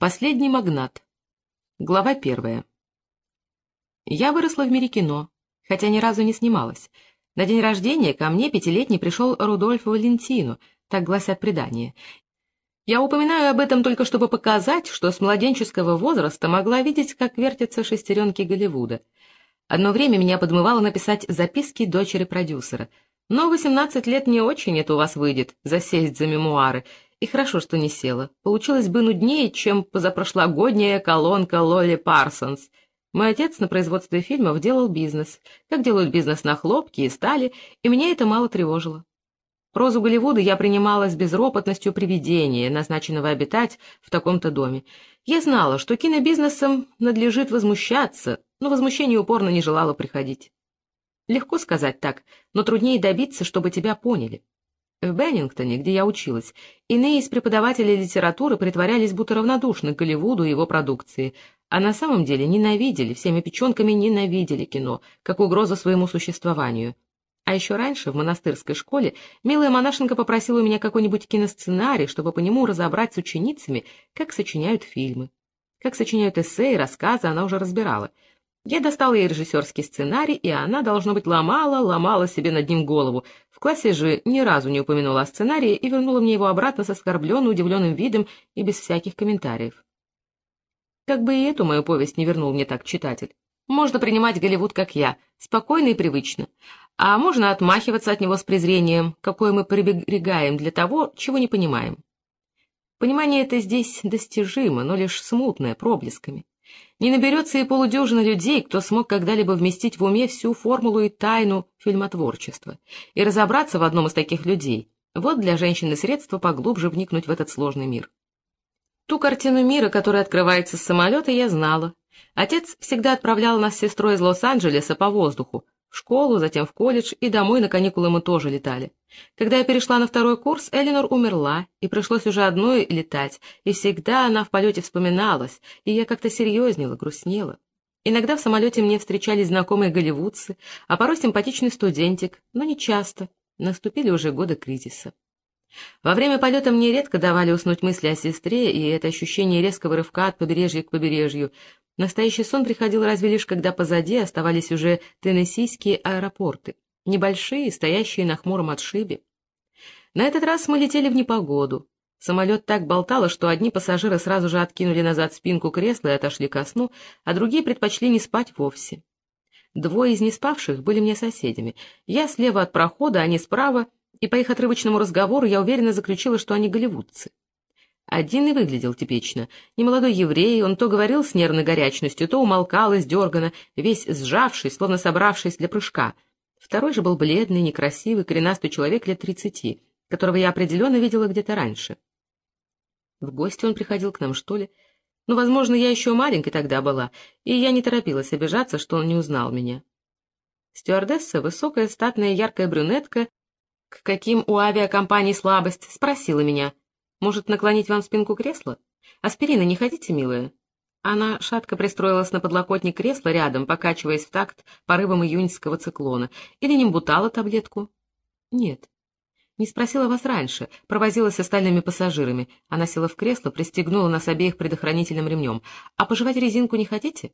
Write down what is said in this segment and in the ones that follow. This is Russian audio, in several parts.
Последний магнат. Глава первая. Я выросла в мире кино, хотя ни разу не снималась. На день рождения ко мне пятилетний пришел Рудольф Валентину, так гласят предания. Я упоминаю об этом только чтобы показать, что с младенческого возраста могла видеть, как вертятся шестеренки Голливуда. Одно время меня подмывало написать записки дочери продюсера. Но 18 лет не очень это у вас выйдет, засесть за мемуары, и хорошо, что не села. Получилось бы нуднее, чем позапрошлогодняя колонка Лоли Парсонс. Мой отец на производстве фильмов делал бизнес, как делают бизнес на хлопке и стали, и меня это мало тревожило. Прозу Голливуда я принимала с безропотностью привидения, назначенного обитать в таком-то доме. Я знала, что кинобизнесом надлежит возмущаться, но возмущение упорно не желало приходить. Легко сказать так, но труднее добиться, чтобы тебя поняли. В Беннингтоне, где я училась, иные из преподавателей литературы притворялись будто равнодушны к Голливуду и его продукции, а на самом деле ненавидели, всеми печенками ненавидели кино, как угрозу своему существованию. А еще раньше, в монастырской школе, милая монашенка попросила у меня какой-нибудь киносценарий, чтобы по нему разобрать с ученицами, как сочиняют фильмы. Как сочиняют эссе и рассказы, она уже разбирала — я достала ей режиссерский сценарий, и она, должно быть, ломала, ломала себе над ним голову. В классе же ни разу не упомянула о сценарии и вернула мне его обратно с оскорбленным, удивленным видом и без всяких комментариев. Как бы и эту мою повесть не вернул мне так читатель. Можно принимать Голливуд, как я, спокойно и привычно, а можно отмахиваться от него с презрением, какое мы приберегаем для того, чего не понимаем. Понимание это здесь достижимо, но лишь смутное, проблесками. Не наберется и полудюжина людей, кто смог когда-либо вместить в уме всю формулу и тайну фильмотворчества, и разобраться в одном из таких людей. Вот для женщины средство поглубже вникнуть в этот сложный мир. Ту картину мира, которая открывается с самолета, я знала. Отец всегда отправлял нас с сестрой из Лос-Анджелеса по воздуху, в школу, затем в колледж, и домой на каникулы мы тоже летали. Когда я перешла на второй курс, Эленор умерла, и пришлось уже одной летать, и всегда она в полете вспоминалась, и я как-то серьезнела, грустнела. Иногда в самолете мне встречались знакомые голливудцы, а порой симпатичный студентик, но не часто. Наступили уже годы кризиса. Во время полета мне редко давали уснуть мысли о сестре, и это ощущение резкого рывка от побережья к побережью. Настоящий сон приходил разве лишь, когда позади оставались уже теннессийские аэропорты, небольшие, стоящие на хмуром отшибе. На этот раз мы летели в непогоду. Самолет так болтало, что одни пассажиры сразу же откинули назад спинку кресла и отошли ко сну, а другие предпочли не спать вовсе. Двое из неспавших были мне соседями. Я слева от прохода, они справа — и по их отрывочному разговору я уверенно заключила, что они голливудцы. Один и выглядел типично. Немолодой еврей, он то говорил с нервной горячностью, то умолкал издерганно, весь сжавший, словно собравшись для прыжка. Второй же был бледный, некрасивый, коренастый человек лет тридцати, которого я определенно видела где-то раньше. В гости он приходил к нам, что ли? Ну, возможно, я еще маленькой тогда была, и я не торопилась обижаться, что он не узнал меня. Стюардесса, высокая, статная, яркая брюнетка, к каким у авиакомпаний слабость, спросила меня. Может, наклонить вам спинку кресла? Аспирина не хотите, милая? Она шатко пристроилась на подлокотник кресла рядом, покачиваясь в такт порывом июньского циклона. Или не бутала таблетку? Нет. Не спросила вас раньше, провозилась с остальными пассажирами. Она села в кресло, пристегнула нас обеих предохранительным ремнем. А пожевать резинку не хотите?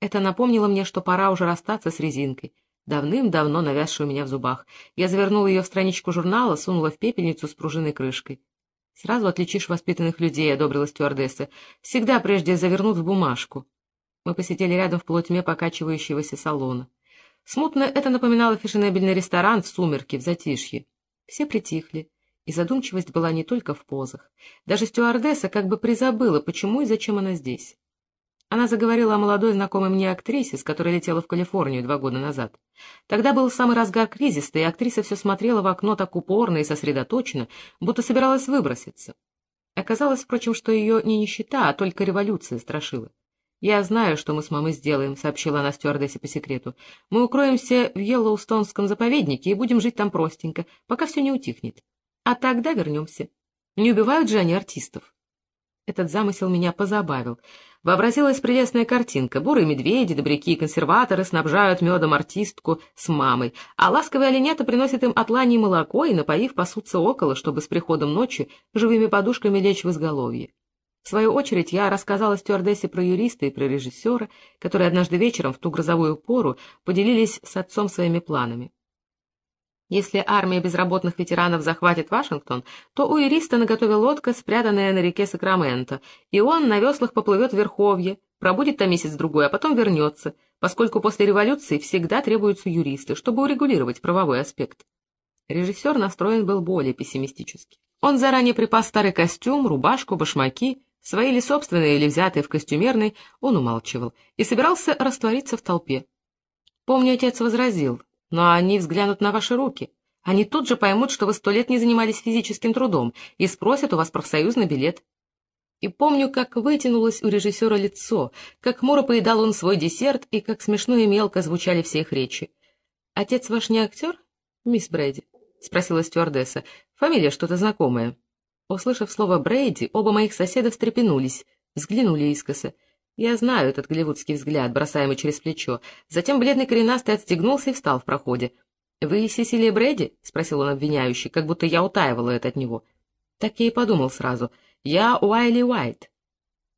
Это напомнило мне, что пора уже расстаться с резинкой давным-давно навязшую меня в зубах. Я завернула ее в страничку журнала, сунула в пепельницу с пружиной крышкой. «Сразу отличишь воспитанных людей», — одобрила стюардесса. «Всегда прежде завернут в бумажку». Мы посидели рядом в полутьме покачивающегося салона. Смутно это напоминало фешенебельный ресторан в сумерке, в затишье. Все притихли, и задумчивость была не только в позах. Даже стюардесса как бы призабыла, почему и зачем она здесь. Она заговорила о молодой знакомой мне актрисе, с которой летела в Калифорнию два года назад. Тогда был самый разгар кризиса, и актриса все смотрела в окно так упорно и сосредоточенно, будто собиралась выброситься. Оказалось, впрочем, что ее не нищета, а только революция страшила. «Я знаю, что мы с мамой сделаем», — сообщила она стюардессе по секрету. «Мы укроемся в Йеллоустонском заповеднике и будем жить там простенько, пока все не утихнет. А тогда вернемся. Не убивают же они артистов». Этот замысел меня позабавил. Вообразилась прелестная картинка. Бурые медведи, добряки и консерваторы снабжают медом артистку с мамой, а ласковые оленята приносят им отлани молоко и, напоив, пасутся около, чтобы с приходом ночи живыми подушками лечь в изголовье. В свою очередь я рассказала стюардессе про юриста и про режиссера, которые однажды вечером в ту грозовую пору поделились с отцом своими планами. Если армия безработных ветеранов захватит Вашингтон, то у юриста наготове лодка, спрятанная на реке Сакраменто, и он на веслах поплывет в Верховье, пробудет там месяц-другой, а потом вернется, поскольку после революции всегда требуются юристы, чтобы урегулировать правовой аспект. Режиссер настроен был более пессимистически. Он заранее припас старый костюм, рубашку, башмаки, свои или собственные, или взятые в костюмерной, он умалчивал, и собирался раствориться в толпе. Помню, отец возразил, но они взглянут на ваши руки. Они тут же поймут, что вы сто лет не занимались физическим трудом, и спросят у вас профсоюзный билет. И помню, как вытянулось у режиссера лицо, как хмуро поедал он свой десерт, и как смешно и мелко звучали все их речи. — Отец ваш не актер, мисс Брэди? — спросила стюардесса. — Фамилия что-то знакомая. Услышав слово «Брейди», оба моих соседа встрепенулись, взглянули искоса. Я знаю этот голливудский взгляд, бросаемый через плечо. Затем бледный коренастый отстегнулся и встал в проходе. — Вы Сесилия Брэди? — спросил он обвиняющий, как будто я утаивала это от него. Так я и подумал сразу. Я Уайли Уайт.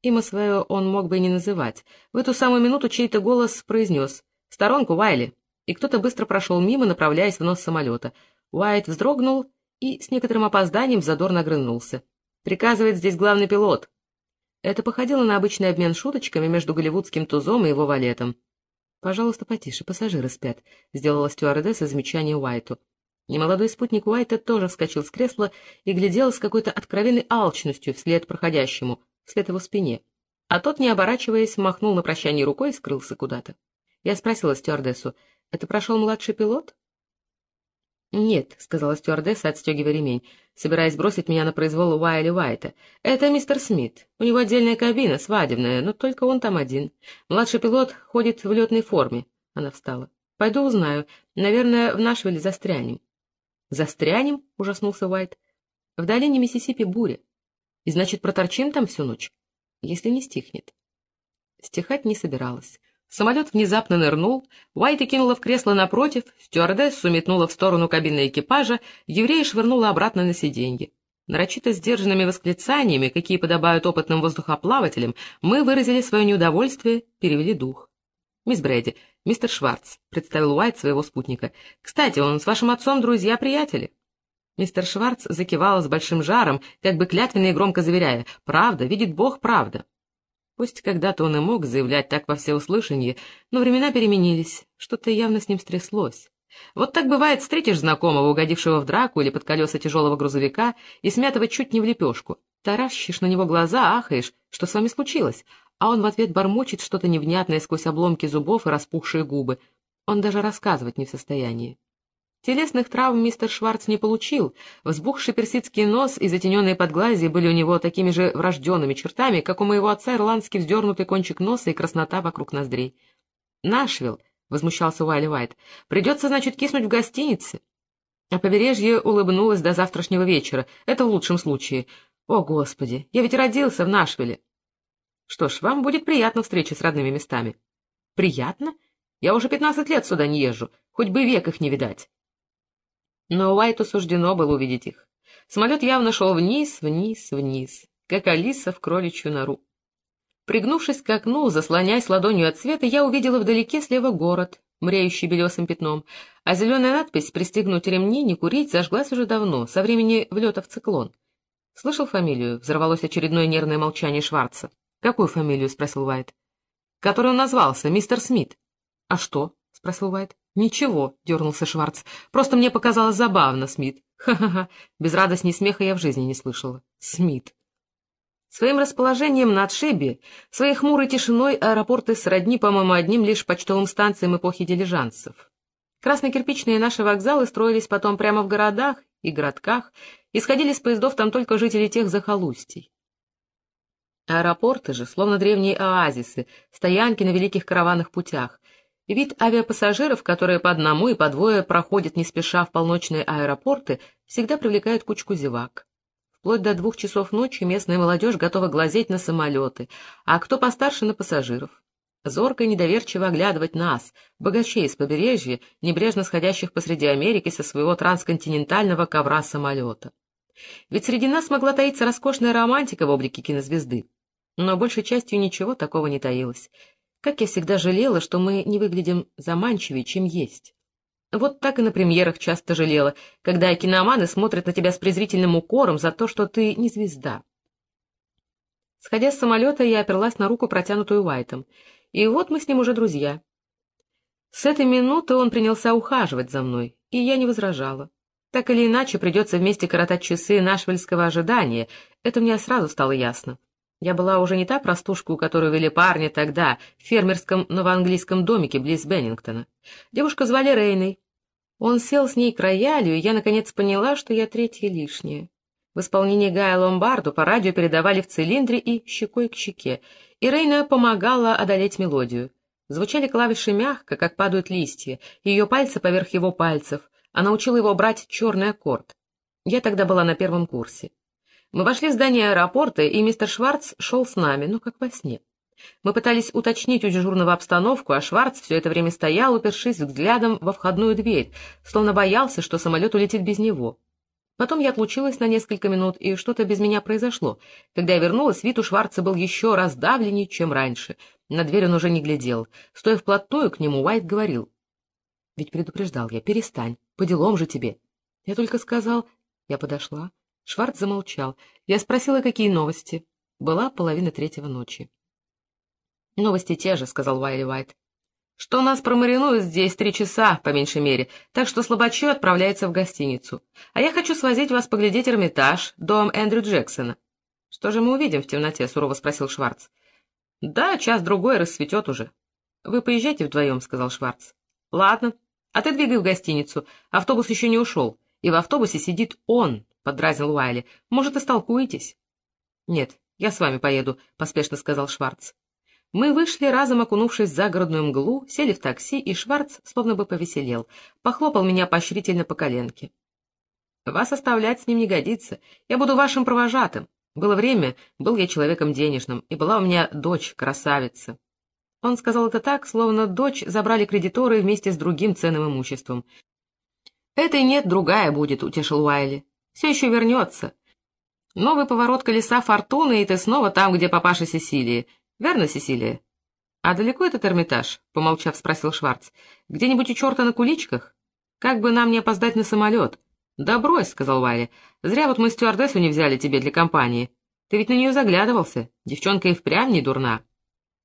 Имя свое он мог бы и не называть. В эту самую минуту чей-то голос произнес «Сторонку, Уайли!» И кто-то быстро прошел мимо, направляясь в нос самолета. Уайт вздрогнул и с некоторым опозданием задорно огрызнулся. «Приказывает здесь главный пилот». Это походило на обычный обмен шуточками между голливудским тузом и его валетом. «Пожалуйста, потише, пассажиры спят», — сделала стюардесса замечание Уайту. Немолодой спутник Уайта тоже вскочил с кресла и глядел с какой-то откровенной алчностью вслед проходящему, вслед его спине. А тот, не оборачиваясь, махнул на прощание рукой и скрылся куда-то. Я спросила стюардессу, «Это прошел младший пилот?» «Нет», — сказала стюардесса, отстегивая ремень, собираясь бросить меня на произвол Уайли Уайта. «Это мистер Смит. У него отдельная кабина, свадебная, но только он там один. Младший пилот ходит в летной форме». Она встала. «Пойду узнаю. Наверное, в Нашвилле застрянем». «Застрянем?» — ужаснулся Уайт. «В долине Миссисипи буря. И значит, проторчим там всю ночь, если не стихнет». Стихать не собиралась. Самолет внезапно нырнул, Уайта кинула в кресло напротив, стюардессу метнула в сторону кабины экипажа, еврея швырнула обратно на сиденье. Нарочито сдержанными восклицаниями, какие подобают опытным воздухоплавателям, мы выразили свое неудовольствие, перевели дух. «Мисс Брэди, мистер Шварц», — представил Уайт своего спутника. «Кстати, он с вашим отцом друзья-приятели». Мистер Шварц закивал с большим жаром, как бы клятвенно и громко заверяя. «Правда, видит Бог, правда». Пусть когда-то он и мог заявлять так во всеуслышание, но времена переменились, что-то явно с ним стряслось. Вот так бывает, встретишь знакомого, угодившего в драку или под колеса тяжелого грузовика, и смятого чуть не в лепешку. Таращишь на него глаза, ахаешь, что с вами случилось, а он в ответ бормочет что-то невнятное сквозь обломки зубов и распухшие губы. Он даже рассказывать не в состоянии. Телесных травм мистер Шварц не получил. Взбухший персидский нос и затененные подглазия были у него такими же врожденными чертами, как у моего отца ирландский вздернутый кончик носа и краснота вокруг ноздрей. «Нашвилл», — возмущался Уайли Уайт, — «придется, значит, киснуть в гостинице». А побережье улыбнулось до завтрашнего вечера. Это в лучшем случае. О, Господи, я ведь родился в Нашвилле. Что ж, вам будет приятна встреча с родными местами. Приятно? Я уже пятнадцать лет сюда не езжу, хоть бы век их не видать. Но Уайту суждено было увидеть их. Самолет явно шел вниз, вниз, вниз, как Алиса в кроличью нору. Пригнувшись к окну, заслоняясь ладонью от света, я увидела вдалеке слева город, мреющий белесым пятном, а зеленая надпись «Пристегнуть ремни, не курить» зажглась уже давно, со времени влета в циклон. «Слышал фамилию?» — взорвалось очередное нервное молчание Шварца. «Какую фамилию?» — спросил Уайт. «Который он назвался, мистер Смит». «А что?» — спросил Уайт. «Ничего», — дернулся Шварц. «Просто мне показалось забавно, Смит. Ха-ха-ха, без радости и смеха я в жизни не слышала. Смит». Своим расположением на отшибе, своей хмурой тишиной аэропорты сродни, по-моему, одним лишь почтовым станциям эпохи дилижансов. Краснокирпичные наши вокзалы строились потом прямо в городах и городках, исходили с поездов там только жители тех захолустий. Аэропорты же, словно древние оазисы, стоянки на великих караванных путях. Вид авиапассажиров, которые по одному и по двое проходят не спеша в полночные аэропорты, всегда привлекает кучку зевак. Вплоть до двух часов ночи местная молодежь готова глазеть на самолеты, а кто постарше — на пассажиров. Зорко и недоверчиво оглядывать нас, богачей с побережья, небрежно сходящих посреди Америки со своего трансконтинентального ковра самолета. Ведь среди нас могла таиться роскошная романтика в облике кинозвезды. Но большей частью ничего такого не таилось. Как я всегда жалела, что мы не выглядим заманчивее, чем есть. Вот так и на премьерах часто жалела, когда киноманы смотрят на тебя с презрительным укором за то, что ты не звезда. Сходя с самолета, я оперлась на руку, протянутую Уайтом. И вот мы с ним уже друзья. С этой минуты он принялся ухаживать за мной, и я не возражала. Так или иначе, придется вместе коротать часы нашвельского ожидания, это мне сразу стало ясно. Я была уже не та простушка, у которой вели парни тогда, в фермерском новоанглийском домике близ Беннингтона. Девушка звали Рейной. Он сел с ней к роялю, и я, наконец, поняла, что я третья лишняя. В исполнении Гая Ломбарду по радио передавали в цилиндре и щекой к щеке, и Рейна помогала одолеть мелодию. Звучали клавиши мягко, как падают листья, ее пальцы поверх его пальцев. Она учила его брать черный аккорд. Я тогда была на первом курсе. Мы вошли в здание аэропорта, и мистер Шварц шел с нами, ну, как во сне. Мы пытались уточнить у дежурного обстановку, а Шварц все это время стоял, упершись взглядом во входную дверь, словно боялся, что самолет улетит без него. Потом я отлучилась на несколько минут, и что-то без меня произошло. Когда я вернулась, вид у Шварца был еще раздавленнее, чем раньше. На дверь он уже не глядел. Стоя вплотную к нему, Уайт говорил. — Ведь предупреждал я, перестань, по делам же тебе. Я только сказал... Я подошла. Шварц замолчал. Я спросила, какие новости. Была половина третьего ночи. — Новости те же, — сказал Уайли Уайт. — Что нас промаринуют здесь три часа, по меньшей мере, так что слабачок отправляется в гостиницу. А я хочу свозить вас поглядеть Эрмитаж, дом Эндрю Джексона. — Что же мы увидим в темноте? — сурово спросил Шварц. — Да, час-другой рассветет уже. — Вы поезжайте вдвоем, — сказал Шварц. — Ладно. А ты двигай в гостиницу. Автобус еще не ушел. И в автобусе сидит он, — подразнил Уайли. — Может, и столкуетесь? — Нет, я с вами поеду, — поспешно сказал Шварц. Мы вышли, разом окунувшись в загородную мглу, сели в такси, и Шварц словно бы повеселел, похлопал меня поощрительно по коленке. — Вас оставлять с ним не годится. Я буду вашим провожатым. Было время, был я человеком денежным, и была у меня дочь, красавица. Он сказал это так, словно дочь забрали кредиторы вместе с другим ценным имуществом. — Этой нет, другая будет, — утешил Уайли. Все еще вернется. Новый поворот колеса фортуны, и ты снова там, где папаша Сесилии. Верно, Сесилия? — А далеко этот Эрмитаж? — помолчав, спросил Шварц. — Где-нибудь у черта на куличках? Как бы нам не опоздать на самолет? — Да брось, — сказал Валя. — Зря вот мы стюардессу не взяли тебе для компании. Ты ведь на нее заглядывался. Девчонка и впрямь не дурна.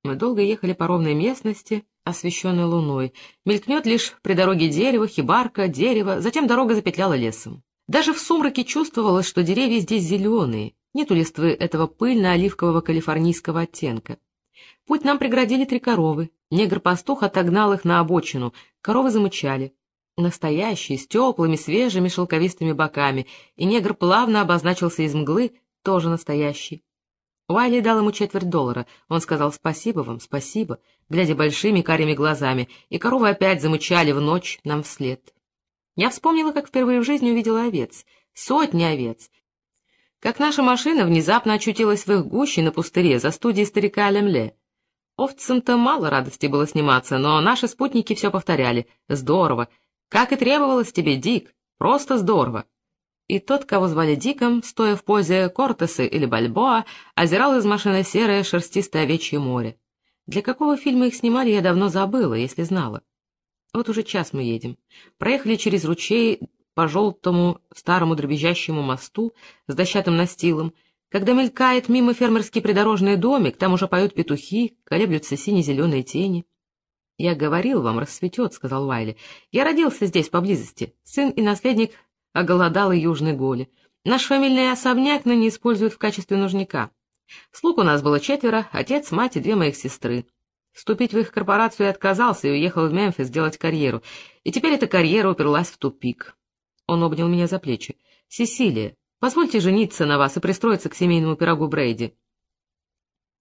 Мы долго ехали по ровной местности, освещенной луной. Мелькнет лишь при дороге дерево, хибарка, дерево, затем дорога запетляла лесом. Даже в сумраке чувствовалось, что деревья здесь зеленые, нету листвы этого пыльно-оливкового калифорнийского оттенка. Путь нам преградили три коровы. Негр-пастух отогнал их на обочину. Коровы замычали. Настоящие, с теплыми, свежими, шелковистыми боками, и негр плавно обозначился из мглы, тоже настоящий. Уайли дал ему четверть доллара. Он сказал «Спасибо вам, спасибо», глядя большими карими глазами, и коровы опять замычали в ночь нам вслед. Я вспомнила, как впервые в жизни увидела овец. Сотни овец. Как наша машина внезапно очутилась в их гуще на пустыре за студией старика Лемле. Овцам-то мало радости было сниматься, но наши спутники все повторяли. Здорово. Как и требовалось тебе, Дик. Просто здорово. И тот, кого звали Диком, стоя в позе Кортесы или Бальбоа, озирал из машины серое шерстистое овечье море. Для какого фильма их снимали, я давно забыла, если знала. Вот уже час мы едем. Проехали через ручей по желтому старому дребезжащему мосту с дощатым настилом. Когда мелькает мимо фермерский придорожный домик, там уже поют петухи, колеблются сине-зеленые тени. — Я говорил вам, рассветет, — сказал Уайли. — Я родился здесь, поблизости. Сын и наследник оголодалой южной голи. Наш фамильный особняк ныне используют в качестве нужника. Слуг у нас было четверо, отец, мать и две моих сестры. Вступить в их корпорацию я отказался и уехал в Мемфис делать карьеру. И теперь эта карьера уперлась в тупик. Он обнял меня за плечи. «Сесилия, позвольте жениться на вас и пристроиться к семейному пирогу Брейди».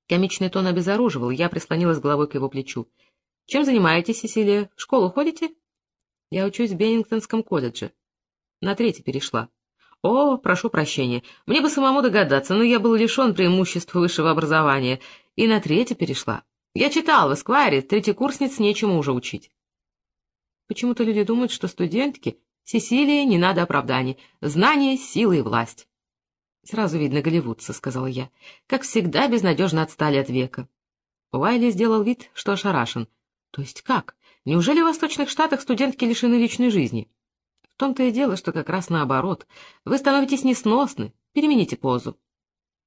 Комичный тон обезоруживал, я прислонилась головой к его плечу. «Чем занимаетесь, Сесилия? В школу ходите?» «Я учусь в Беннингтонском колледже». На третий перешла. «О, прошу прощения, мне бы самому догадаться, но я был лишен преимуществ высшего образования, и на третий перешла. Я читал в Эсквайре, третьекурсниц нечему уже учить. Почему-то люди думают, что студентки Сесилии не надо оправданий. Знание, сила и власть. «Сразу видно голливудцы», — сказала я. «Как всегда, безнадежно отстали от века». Уайли сделал вид, что ошарашен. «То есть как? Неужели в Восточных Штатах студентки лишены личной жизни?» «В том-то и дело, что как раз наоборот. Вы становитесь несносны. Перемените позу».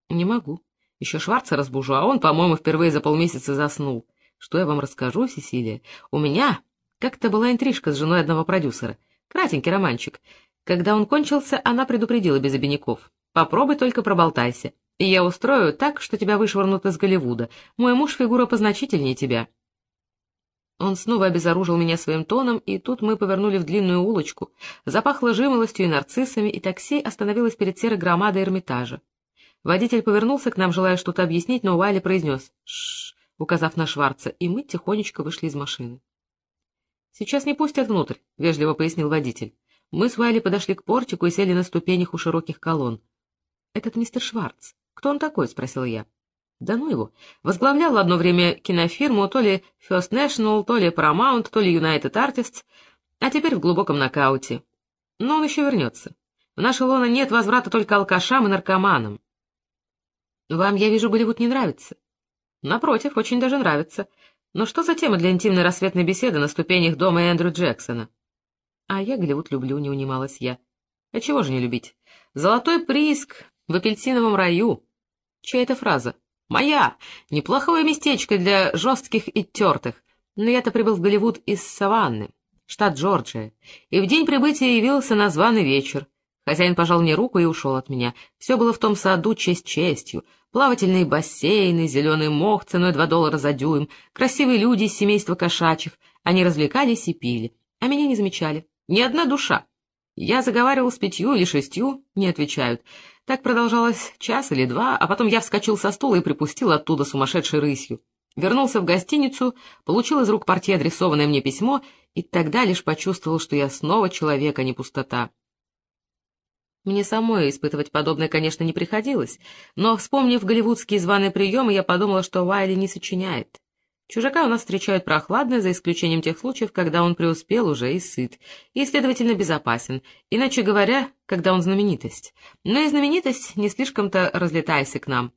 «Не могу. Еще Шварца разбужу, а он, по-моему, впервые за полмесяца заснул. Что я вам расскажу, Сесилия? У меня как-то была интрижка с женой одного продюсера. Кратенький романчик. Когда он кончился, она предупредила без обиняков. «Попробуй только проболтайся, и я устрою так, что тебя вышвырнут из Голливуда. Мой муж фигура позначительнее тебя». Он снова обезоружил меня своим тоном, и тут мы повернули в длинную улочку. Запахло жимолостью и нарциссами, и такси остановилось перед серой громадой Эрмитажа. Водитель повернулся к нам, желая что-то объяснить, но Уайли произнес «Шшш», указав на Шварца, и мы тихонечко вышли из машины. «Сейчас не пустят внутрь», — вежливо пояснил водитель. Мы с Уайли подошли к портику и сели на ступенях у широких колонн. «Этот мистер Шварц. Кто он такой?» — спросил я. «Да ну его. Возглавлял одно время кинофирму, то ли First National, то ли Paramount, то ли United Artists, а теперь в глубоком нокауте. Но он еще вернется. В нашей лоно нет возврата только алкашам и наркоманам. Вам, я вижу, Голливуд не нравится. Напротив, очень даже нравится. Но что за тема для интимной рассветной беседы на ступенях дома Эндрю Джексона? А я Голливуд люблю, не унималась я. А чего же не любить? Золотой прииск в апельсиновом раю. Чья это фраза? Моя! Неплохое местечко для жестких и тертых. Но я-то прибыл в Голливуд из Саванны, штат Джорджия, и в день прибытия явился на званый вечер. Хозяин пожал мне руку и ушел от меня. Все было в том саду честь честью. Плавательные бассейны, зеленый мох ценой два доллара за дюйм, красивые люди из семейства кошачьих. Они развлекались и пили, а меня не замечали. Ни одна душа. Я заговаривал с пятью или шестью, не отвечают. Так продолжалось час или два, а потом я вскочил со стула и припустил оттуда сумасшедшей рысью. Вернулся в гостиницу, получил из рук партии адресованное мне письмо, и тогда лишь почувствовал, что я снова человек, а не пустота. Мне самой испытывать подобное, конечно, не приходилось, но, вспомнив голливудские званые приемы, я подумала, что Уайли не сочиняет. Чужака у нас встречают прохладно, за исключением тех случаев, когда он преуспел уже и сыт, и, следовательно, безопасен, иначе говоря, когда он знаменитость. Но и знаменитость не слишком-то разлетайся к нам.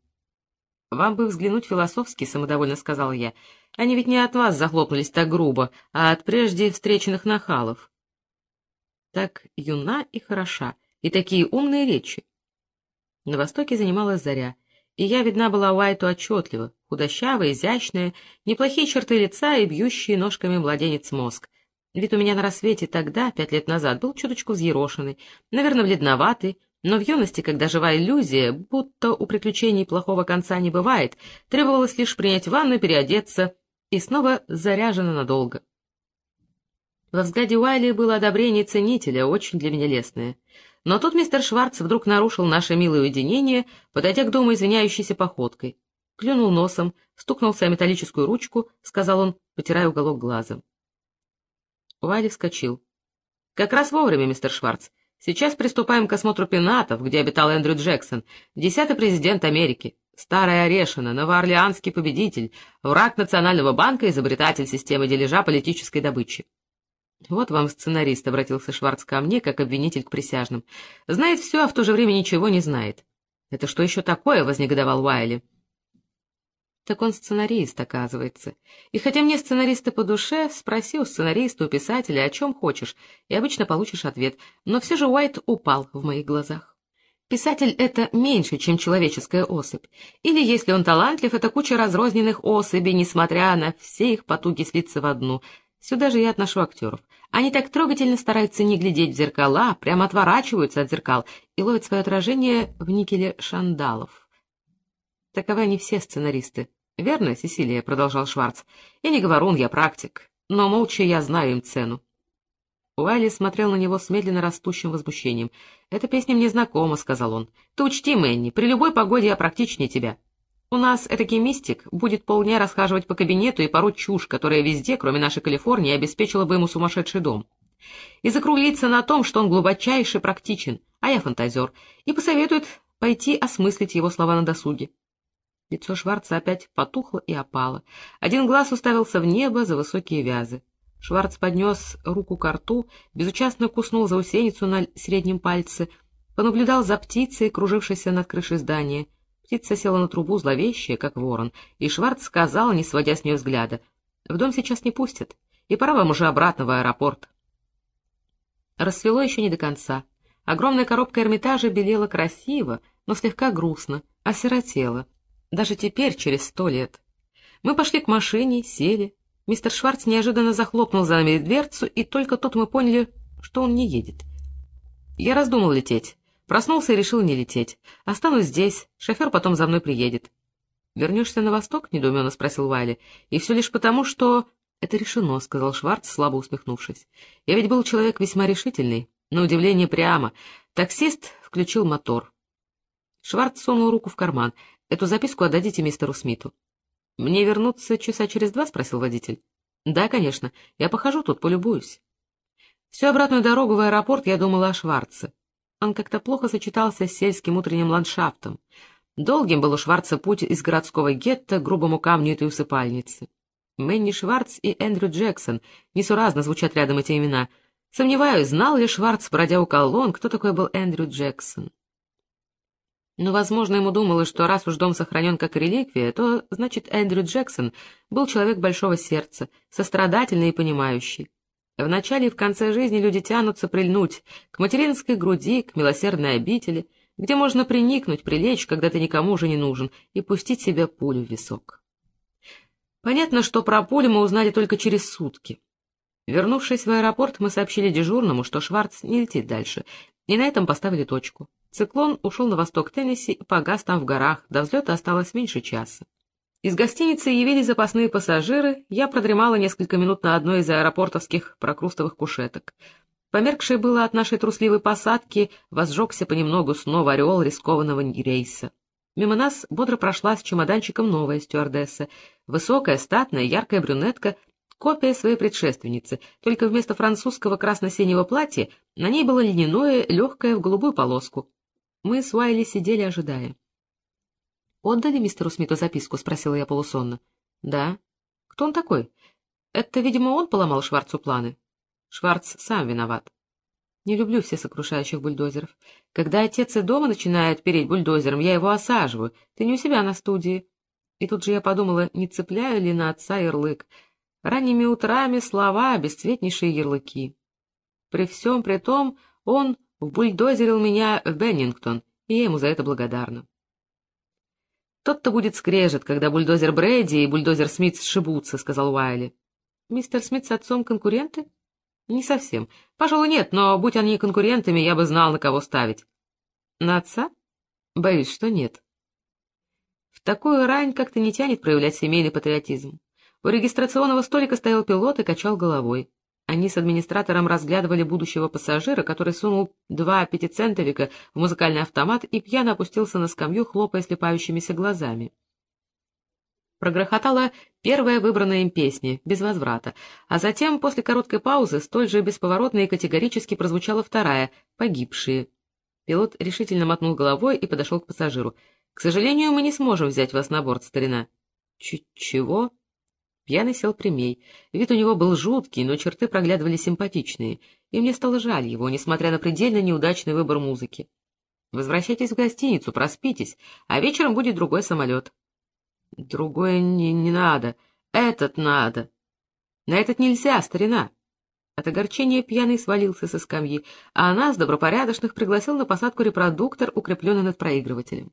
«Вам бы взглянуть философски», — самодовольно сказал я. «Они ведь не от вас захлопнулись так грубо, а от прежде встреченных нахалов». Так юна и хороша, и такие умные речи. На востоке занималась заря, и я видна была Уайту отчетливо, худощавая, изящная, неплохие черты лица и бьющий ножками младенец мозг. Вид у меня на рассвете тогда, пять лет назад, был чуточку взъерошенный, наверное, бледноватый, но в юности, когда живая иллюзия, будто у приключений плохого конца не бывает, требовалось лишь принять ванну, переодеться и снова заряжена надолго. Во взгляде Уайли было одобрение ценителя, очень для меня лестное. Но тут мистер Шварц вдруг нарушил наше милое уединение, подойдя к дому извиняющейся походкой клюнул носом, стукнулся о металлическую ручку, сказал он, потирая уголок глаза. Валя вскочил. — Как раз вовремя, мистер Шварц. Сейчас приступаем к осмотру пенатов, где обитал Эндрю Джексон, десятый президент Америки, старая орешина, новоорлеанский победитель, враг Национального банка, изобретатель системы дележа политической добычи. — Вот вам сценарист, — обратился Шварц ко мне, как обвинитель к присяжным. — Знает все, а в то же время ничего не знает. — Это что еще такое? — вознегодовал Уайли. Так он сценарист, оказывается. И хотя мне сценаристы по душе, спроси у сценариста, у писателя, о чем хочешь, и обычно получишь ответ, но все же Уайт упал в моих глазах. Писатель — это меньше, чем человеческая особь. Или, если он талантлив, это куча разрозненных особей, несмотря на все их потуги слиться в одну. Сюда же я отношу актеров. Они так трогательно стараются не глядеть в зеркала, прямо отворачиваются от зеркал и ловят свое отражение в никеле шандалов. Таковы они все сценаристы. Верно, Сесилия, — продолжал Шварц. Я не говорун, я практик, но молча я знаю им цену. Уайли смотрел на него с медленно растущим возмущением. «Эта песня мне знакома», — сказал он. «Ты учти, Мэнни, при любой погоде я практичнее тебя. У нас этакий мистик будет полдня расхаживать по кабинету и пороть чушь, которая везде, кроме нашей Калифорнии, обеспечила бы ему сумасшедший дом. И закруглится на том, что он глубочайше практичен, а я фантазер, и посоветует пойти осмыслить его слова на досуге. Лицо Шварца опять потухло и опало. Один глаз уставился в небо за высокие вязы. Шварц поднес руку к рту, безучастно куснул заусеницу на среднем пальце понаблюдал за птицей, кружившейся над крышей здания. Птица села на трубу, зловещая, как ворон, и Шварц сказал, не сводя с нее взгляда, «В дом сейчас не пустят, и пора вам уже обратно в аэропорт». Рассвело еще не до конца. Огромная коробка Эрмитажа белела красиво, но слегка грустно, осиротела. Даже теперь, через сто лет. Мы пошли к машине, сели. Мистер Шварц неожиданно захлопнул за нами дверцу, и только тут мы поняли, что он не едет. Я раздумал лететь. Проснулся и решил не лететь. Останусь здесь, шофер потом за мной приедет. — Вернешься на восток? — недоуменно спросил Вайли. — И все лишь потому, что... — Это решено, — сказал Шварц, слабо усмехнувшись. — Я ведь был человек весьма решительный. На удивление прямо. Таксист включил мотор. Шварц сунул руку в карман. — Эту записку отдадите мистеру Смиту. — Мне вернуться часа через два? — спросил водитель. — Да, конечно. Я похожу тут, полюбуюсь. Всю обратную дорогу в аэропорт я думала о Шварце. Он как-то плохо сочетался с сельским утренним ландшафтом. Долгим был у Шварца путь из городского гетто к грубому камню этой усыпальницы. Мэнни Шварц и Эндрю Джексон, несуразно звучат рядом эти имена. Сомневаюсь, знал ли Шварц, бродя у колонн, кто такой был Эндрю Джексон. Но, возможно, ему думалось, что раз уж дом сохранен как реликвия, то, значит, Эндрю Джексон был человек большого сердца, сострадательный и понимающий. В начале и в конце жизни люди тянутся прильнуть к материнской груди, к милосердной обители, где можно приникнуть, прилечь, когда ты никому уже не нужен, и пустить себе пулю в висок. Понятно, что про пулю мы узнали только через сутки. Вернувшись в аэропорт, мы сообщили дежурному, что Шварц не летит дальше, и на этом поставили точку. Циклон ушел на восток Теннесси и погас там в горах, до взлета осталось меньше часа. Из гостиницы явились запасные пассажиры, я продремала несколько минут на одной из аэропортовских прокрустовых кушеток. Померкший было от нашей трусливой посадки, возжегся понемногу снова ореол рискованного рейса. Мимо нас бодро прошла с чемоданчиком новая стюардесса. Высокая, статная, яркая брюнетка, копия своей предшественницы, только вместо французского красно-синего платья на ней было льняное, легкое в голубую полоску. Мы с Уайли сидели, ожидая. «Отдали мистеру Смиту записку?» — спросила я полусонно. «Да». «Кто он такой?» «Это, видимо, он поломал Шварцу планы». «Шварц сам виноват». Не люблю все сокрушающих бульдозеров. Когда отец и дома начинает переть бульдозером, я его осаживаю. Ты не у себя на студии. И тут же я подумала, не цепляю ли на отца ярлык. Ранними утрами слова, бесцветнейшие ярлыки. При всем при том, он вбульдозерил меня в Беннингтон, и я ему за это благодарна. «Тот-то будет скрежет, когда бульдозер Брэди и бульдозер Смит сшибутся», — сказал Уайли. «Мистер Смит с отцом конкуренты?» «Не совсем. Пожалуй, нет, но будь они конкурентами, я бы знал, на кого ставить». «На отца?» «Боюсь, что нет». В такую рань как-то не тянет проявлять семейный патриотизм. У регистрационного столика стоял пилот и качал головой. Они с администратором разглядывали будущего пассажира, который сунул два пятицентовика в музыкальный автомат и пьяно опустился на скамью, хлопая слепающимися глазами. Прогрохотала первая выбранная им песня, без возврата, а затем, после короткой паузы, столь же бесповоротно и категорически прозвучала вторая «Погибшие». Пилот решительно мотнул головой и подошел к пассажиру. «К сожалению, мы не сможем взять вас на борт, старина». «Ч чего?» Пьяный сел прямей. Вид у него был жуткий, но черты проглядывали симпатичные, и мне стало жаль его, несмотря на предельно неудачный выбор музыки. Возвращайтесь в гостиницу, проспитесь, а вечером будет другой самолет. Другое не, не надо, этот надо. На этот нельзя, старина. От огорчения пьяный свалился со скамьи, а нас, добропорядочных, пригласил на посадку репродуктор, укрепленный над проигрывателем.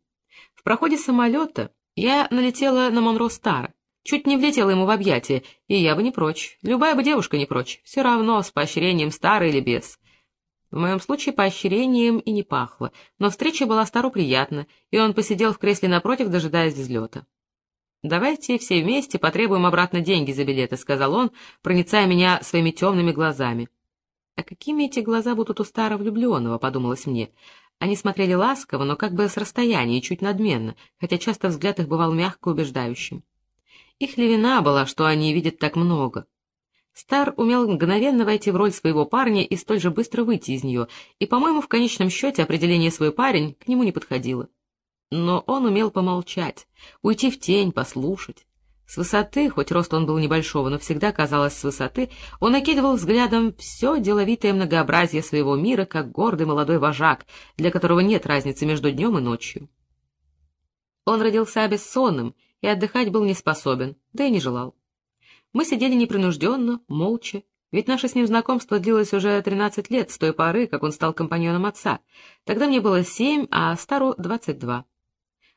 В проходе самолета я налетела на Монро Стара. Чуть не влетела ему в объятия, и я бы не прочь. Любая бы девушка не прочь. Все равно, с поощрением старой или без. В моем случае поощрением и не пахло, но встреча была стару приятна, и он посидел в кресле напротив, дожидаясь взлета. «Давайте все вместе потребуем обратно деньги за билеты», — сказал он, проницая меня своими темными глазами. «А какими эти глаза будут у старого влюбленного?» — подумалось мне. Они смотрели ласково, но как бы с расстояния и чуть надменно, хотя часто взгляд их бывал мягко убеждающим. Их ли вина была, что они видят так много? Стар умел мгновенно войти в роль своего парня и столь же быстро выйти из нее, и, по-моему, в конечном счете определение «свой парень» к нему не подходило. Но он умел помолчать, уйти в тень, послушать. С высоты, хоть рост он был небольшого, но всегда казалось с высоты, он окидывал взглядом все деловитое многообразие своего мира, как гордый молодой вожак, для которого нет разницы между днем и ночью. Он родился бессонным и отдыхать был не способен, да и не желал. Мы сидели непринужденно, молча, ведь наше с ним знакомство длилось уже тринадцать лет, с той поры, как он стал компаньоном отца. Тогда мне было семь, а Стару — двадцать два.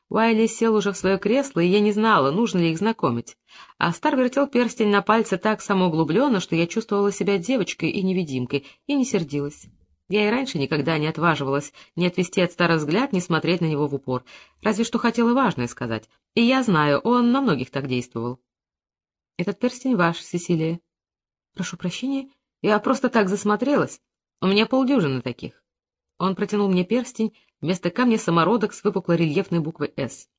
Уайли сел уже в свое кресло, и я не знала, нужно ли их знакомить. А Стар вертел перстень на пальце так самоуглубленно, что я чувствовала себя девочкой и невидимкой, и не сердилась. Я и раньше никогда не отваживалась ни отвести от Стара взгляд, ни смотреть на него в упор. Разве что хотела важное сказать. И я знаю, он на многих так действовал. — Этот перстень ваш, Сесилия. — Прошу прощения, я просто так засмотрелась. У меня полдюжины таких. Он протянул мне перстень, вместо камня самородок с выпуклой рельефной буквой «С».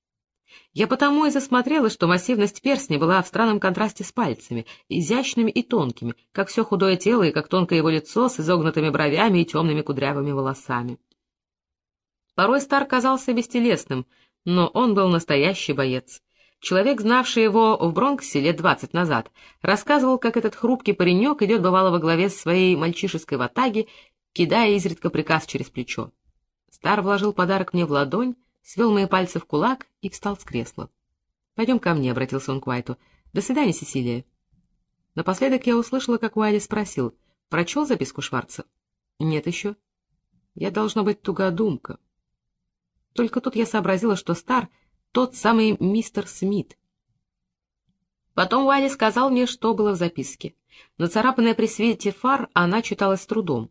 Я потому и засмотрела, что массивность перстня была в странном контрасте с пальцами, изящными и тонкими, как все худое тело и как тонкое его лицо с изогнутыми бровями и темными кудрявыми волосами. Порой Стар казался бестелесным, но он был настоящий боец. Человек, знавший его в Бронксе лет двадцать назад, рассказывал, как этот хрупкий паренек идет бывало во главе своей мальчишеской ватаги, кидая изредка приказ через плечо. Стар вложил подарок мне в ладонь, свел мои пальцы в кулак и встал с кресла. — Пойдем ко мне, — обратился он к Уайту. — До свидания, Сесилия. Напоследок я услышала, как Уайли спросил, прочел записку Шварца? — Нет еще. Я должна быть тугодумка. Только тут я сообразила, что Стар — тот самый мистер Смит. Потом Уайли сказал мне, что было в записке. Нацарапанная при свете фар, она читалась с трудом.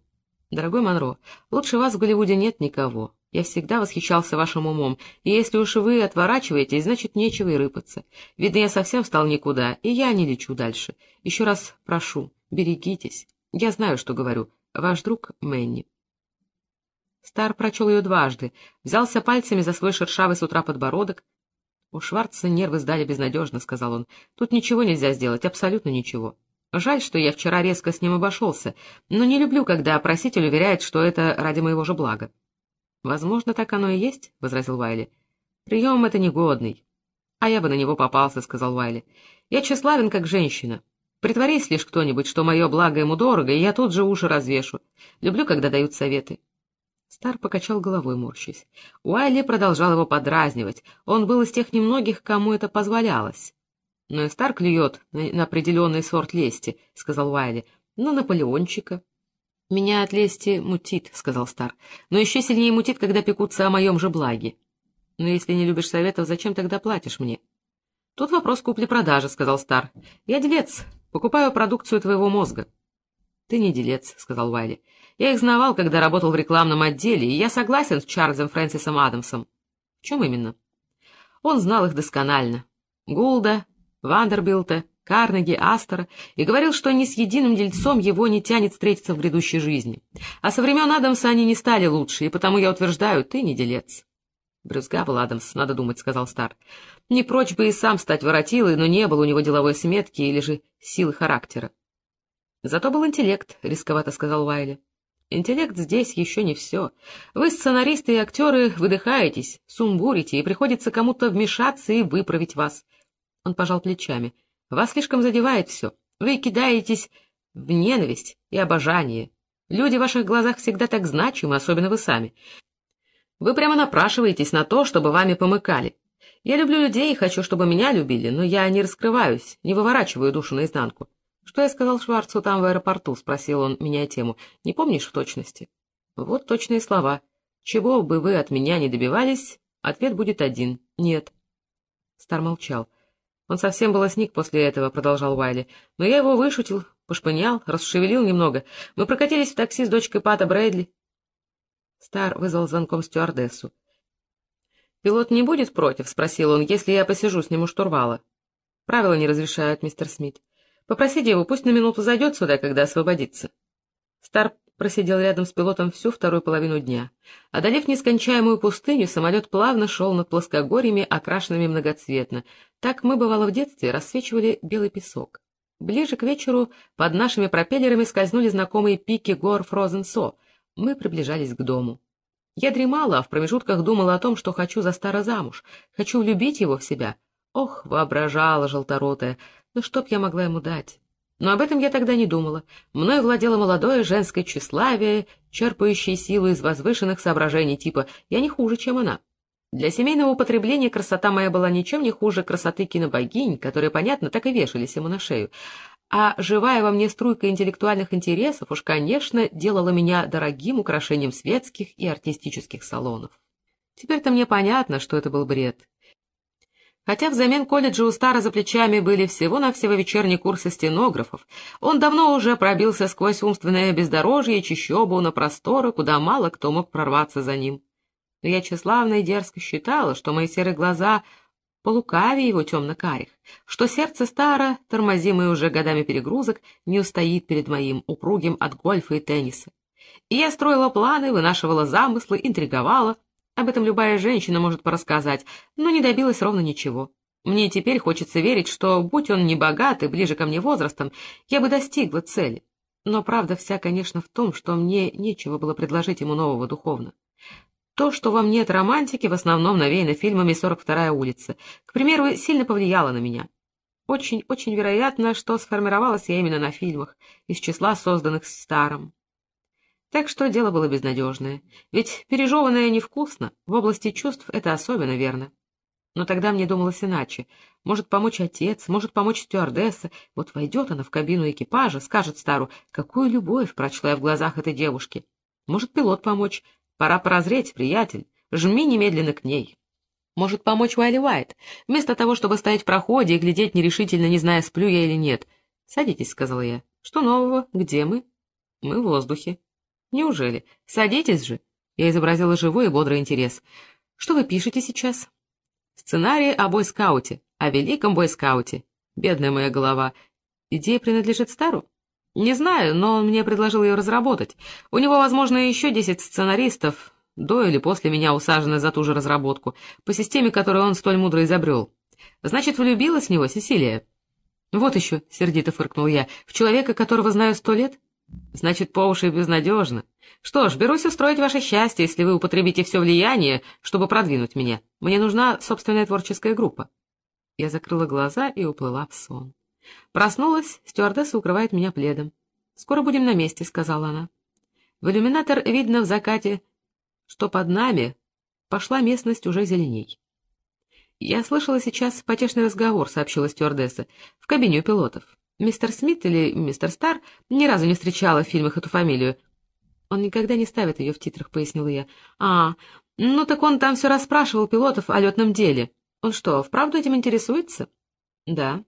Дорогой Монро, лучше вас в Голливуде нет никого. Я всегда восхищался вашим умом, и если уж вы отворачиваетесь, значит, нечего и рыпаться. Видно, я совсем встал никуда, и я не лечу дальше. Еще раз прошу, берегитесь. Я знаю, что говорю. Ваш друг Мэнни. Стар прочел ее дважды, взялся пальцами за свой шершавый с утра подбородок. — У Шварца нервы сдали безнадежно, — сказал он. — Тут ничего нельзя сделать, абсолютно ничего. Жаль, что я вчера резко с ним обошелся, но не люблю, когда проситель уверяет, что это ради моего же блага. — Возможно, так оно и есть, — возразил Вайли. — Прием это негодный. — А я бы на него попался, — сказал Вайли. — Я тщеславен, как женщина. Притворись лишь кто-нибудь, что мое благо ему дорого, и я тут же уши развешу. Люблю, когда дают советы. Стар покачал головой, морщись. Уайли продолжал его подразнивать. Он был из тех немногих, кому это позволялось. — Но и Стар клюет на определенный сорт лести, — сказал Уайли. — На Наполеончика. — Меня от лести мутит, — сказал Стар. — Но еще сильнее мутит, когда пекутся о моем же благе. — Но если не любишь советов, зачем тогда платишь мне? — Тут вопрос купли-продажи, — сказал Стар. — Я делец, покупаю продукцию твоего мозга. — Ты не делец, — сказал Уайли. — Я их знавал, когда работал в рекламном отделе, и я согласен с Чарльзом Фрэнсисом Адамсом. — В чем именно? Он знал их досконально. Гулда, Вандербилта, Карнеги, Астера, и говорил, что ни с единым дельцом его не тянет встретиться в грядущей жизни. А со времен Адамса они не стали лучше, и потому я утверждаю, ты не делец. Брюзга был Адамс, надо думать, — сказал Стар. Не прочь бы и сам стать воротилой, но не было у него деловой сметки или же силы характера. Зато был интеллект, — рисковато сказал Уайли. Интеллект здесь еще не все. Вы, сценаристы и актеры, выдыхаетесь, сумбурите, и приходится кому-то вмешаться и выправить вас. Он пожал плечами. «Вас слишком задевает все. Вы кидаетесь в ненависть и обожание. Люди в ваших глазах всегда так значимы, особенно вы сами. Вы прямо напрашиваетесь на то, чтобы вами помыкали. Я люблю людей и хочу, чтобы меня любили, но я не раскрываюсь, не выворачиваю душу наизнанку. Что я сказал Шварцу там в аэропорту? — спросил он, меняя тему. — Не помнишь в точности? Вот точные слова. Чего бы вы от меня не добивались, ответ будет один — нет. Стар молчал. Он совсем было сник после этого, — продолжал Уайли. Но я его вышутил, пошпынял, расшевелил немного. Мы прокатились в такси с дочкой Пата Брэдли. Стар вызвал звонком стюардессу. — Пилот не будет против? — спросил он, — если я посижу с ним у штурвала. — Правила не разрешают, мистер Смит. Попросите его, пусть на минуту зайдет сюда, когда освободится. Стар просидел рядом с пилотом всю вторую половину дня. Одолев нескончаемую пустыню, самолет плавно шел над плоскогорьями, окрашенными многоцветно. Так мы, бывало, в детстве рассвечивали белый песок. Ближе к вечеру под нашими пропеллерами скользнули знакомые пики гор Фрозенсо. Мы приближались к дому. Я дремала, а в промежутках думала о том, что хочу за старо замуж, хочу влюбить его в себя. Ох, воображала желторотая, ну чтоб я могла ему дать? Но об этом я тогда не думала. Мною владело молодое женское тщеславие, черпающее силу из возвышенных соображений, типа «я не хуже, чем она». Для семейного употребления красота моя была ничем не хуже красоты кинобогинь, которые, понятно, так и вешались ему на шею. А живая во мне струйка интеллектуальных интересов уж, конечно, делала меня дорогим украшением светских и артистических салонов. Теперь-то мне понятно, что это был бред. Хотя взамен колледжа у Стара за плечами были всего-навсего вечерние курсы стенографов, он давно уже пробился сквозь умственное бездорожье и чищобу на просторы, куда мало кто мог прорваться за ним но я тщеславно и дерзко считала, что мои серые глаза полукавее его темно-карих, что сердце старо, тормозимое уже годами перегрузок, не устоит перед моим упругим от гольфа и тенниса. И я строила планы, вынашивала замыслы, интриговала. Об этом любая женщина может порассказать, но не добилась ровно ничего. Мне теперь хочется верить, что, будь он не богат и ближе ко мне возрастом, я бы достигла цели. Но правда вся, конечно, в том, что мне нечего было предложить ему нового духовно. То, что вам нет романтики, в основном навеяно фильмами «42-я улица». К примеру, сильно повлияло на меня. Очень-очень вероятно, что сформировалась я именно на фильмах, из числа созданных старым. Так что дело было безнадежное. Ведь пережеванное невкусно, в области чувств это особенно верно. Но тогда мне думалось иначе. Может помочь отец, может помочь стюардесса. Вот войдет она в кабину экипажа, скажет Стару, какую любовь прочла я в глазах этой девушки. Может пилот помочь, Пора прозреть, приятель. Жми немедленно к ней. Может помочь Уайли Уайт, вместо того, чтобы стоять в проходе и глядеть нерешительно, не зная, сплю я или нет. «Садитесь», — сказала я. «Что нового? Где мы?» «Мы в воздухе». «Неужели? Садитесь же». Я изобразила живой и бодрый интерес. «Что вы пишете сейчас?» «Сценарий о бойскауте, о великом бойскауте. Бедная моя голова. Идея принадлежит Стару?» Не знаю, но он мне предложил ее разработать. У него, возможно, еще десять сценаристов, до или после меня усажены за ту же разработку, по системе, которую он столь мудро изобрел. Значит, влюбилась в него Сесилия? Вот еще, — сердито фыркнул я, — в человека, которого знаю сто лет? Значит, по уши безнадежно. Что ж, берусь устроить ваше счастье, если вы употребите все влияние, чтобы продвинуть меня. Мне нужна собственная творческая группа. Я закрыла глаза и уплыла в сон. Проснулась, стюардесса укрывает меня пледом. «Скоро будем на месте», — сказала она. В иллюминатор видно в закате, что под нами пошла местность уже зеленей. «Я слышала сейчас потешный разговор», — сообщила стюардесса, — «в кабине у пилотов. Мистер Смит или мистер Стар ни разу не встречала в фильмах эту фамилию. Он никогда не ставит ее в титрах», — пояснила я. «А, ну так он там все расспрашивал пилотов о летном деле. Он что, вправду этим интересуется?» «Да».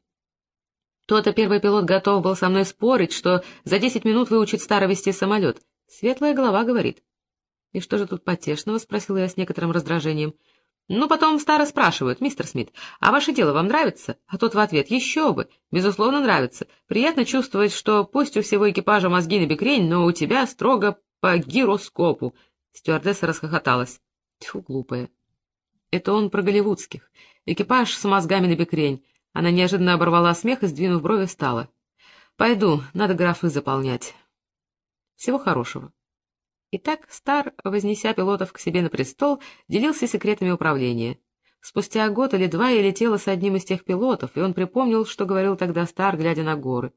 То-то первый пилот готов был со мной спорить, что за десять минут выучит старо вести самолет. Светлая голова говорит. — И что же тут потешного? — спросила я с некоторым раздражением. — Ну, потом старо спрашивают, мистер Смит, а ваше дело вам нравится? А тот в ответ, еще бы, безусловно, нравится. Приятно чувствовать, что пусть у всего экипажа мозги на бекрень, но у тебя строго по гироскопу. Стюардесса расхохоталась. Тьфу, глупая. Это он про голливудских. Экипаж с мозгами на бекрень. Она неожиданно оборвала смех и, сдвинув брови, встала. «Пойду, надо графы заполнять. Всего хорошего». Итак, Стар, вознеся пилотов к себе на престол, делился секретами управления. Спустя год или два я летела с одним из тех пилотов, и он припомнил, что говорил тогда Стар, глядя на горы.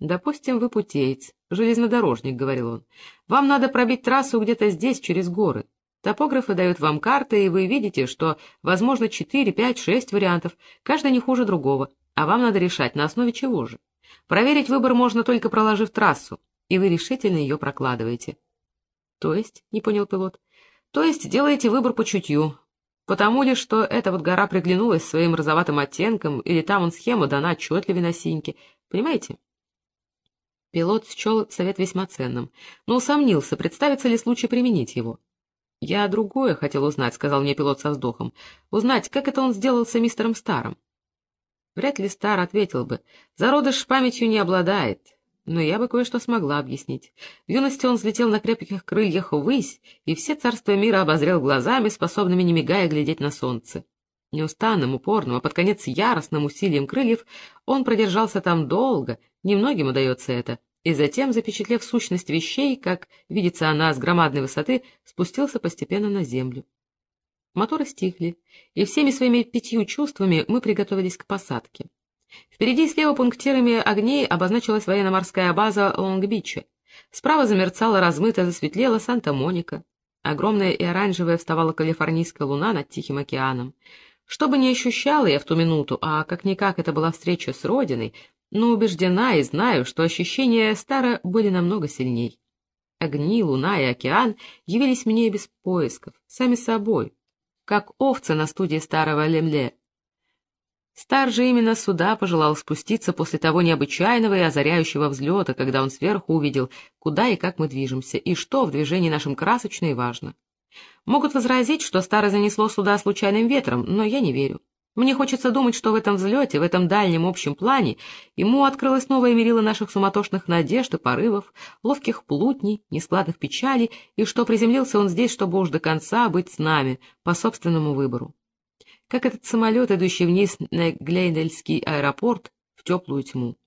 «Допустим, вы путеец, железнодорожник», — говорил он. «Вам надо пробить трассу где-то здесь, через горы. Топографы дают вам карты, и вы видите, что возможно 4, 5, 6 вариантов, каждый не хуже другого, а вам надо решать, на основе чего же. Проверить выбор можно только проложив трассу, и вы решительно ее прокладываете. То есть, не понял пилот, то есть делаете выбор по чутью, потому ли, что эта вот гора приглянулась своим розоватым оттенком, или там он схема дана отчетливее на синьке, понимаете? Пилот счел совет весьма ценным, но усомнился, представится ли случай применить его. «Я другое хотел узнать», — сказал мне пилот со вздохом. «Узнать, как это он сделался мистером Старом». Вряд ли Стар ответил бы. Зародыш памятью не обладает. Но я бы кое-что смогла объяснить. В юности он взлетел на крепких крыльях ввысь, и все царства мира обозрел глазами, способными, не мигая, глядеть на солнце. Неустанным, упорным, а под конец яростным усилием крыльев он продержался там долго, немногим удается это, и затем, запечатлев сущность вещей, как видится она с громадной высоты, спустился постепенно на землю. Моторы стихли, и всеми своими пятью чувствами мы приготовились к посадке. Впереди слева пунктирами огней обозначилась военно-морская база Лонг-Бича. Справа замерцала, размыто засветлела Санта-Моника. Огромная и оранжевая вставала калифорнийская луна над Тихим океаном. Что бы ни ощущала я в ту минуту, а как-никак это была встреча с Родиной, но убеждена и знаю, что ощущения Стара были намного сильней. Огни, луна и океан явились мне без поисков, сами собой, как овцы на студии старого Лемле. Стар же именно сюда пожелал спуститься после того необычайного и озаряющего взлета, когда он сверху увидел, куда и как мы движемся, и что в движении нашем красочно и важно. Могут возразить, что Стара занесло сюда случайным ветром, но я не верю. Мне хочется думать, что в этом взлете, в этом дальнем общем плане ему открылось новое мерило наших суматошных надежд и порывов, ловких плутней, нескладных печалей, и что приземлился он здесь, чтобы уж до конца быть с нами, по собственному выбору как этот самолет, идущий вниз на Глейдельский аэропорт в теплую тьму.